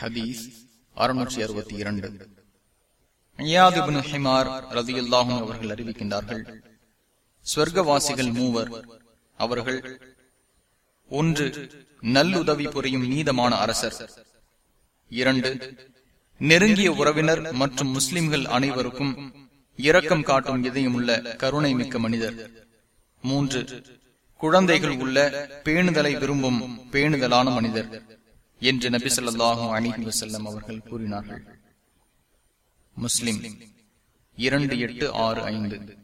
ஹதீஸ் அறுநூற்றி அறுபத்தி இரண்டு. அவர்கள் அறிவிக்கின்றார்கள் சொர்க்கவாசிகள் மூவர் அவர்கள் ஒன்று நல்லுதவி புரியும் நீதமான அரசர் இரண்டு நெருங்கிய உறவினர் மற்றும் முஸ்லிம்கள் அனைவருக்கும் இரக்கம் காட்டும் இதயமுள்ள கருணை மிக்க மனிதர் மூன்று குழந்தைகள் உள்ள பேணுதலை விரும்பும் பேணுதலான மனிதர் என்று நபி சொல்லாஹும் அணிஹி வசல்லம் அவர்கள் கூறினார்கள். முஸ்லிம் இரண்டு எட்டு ஆறு ஐந்து.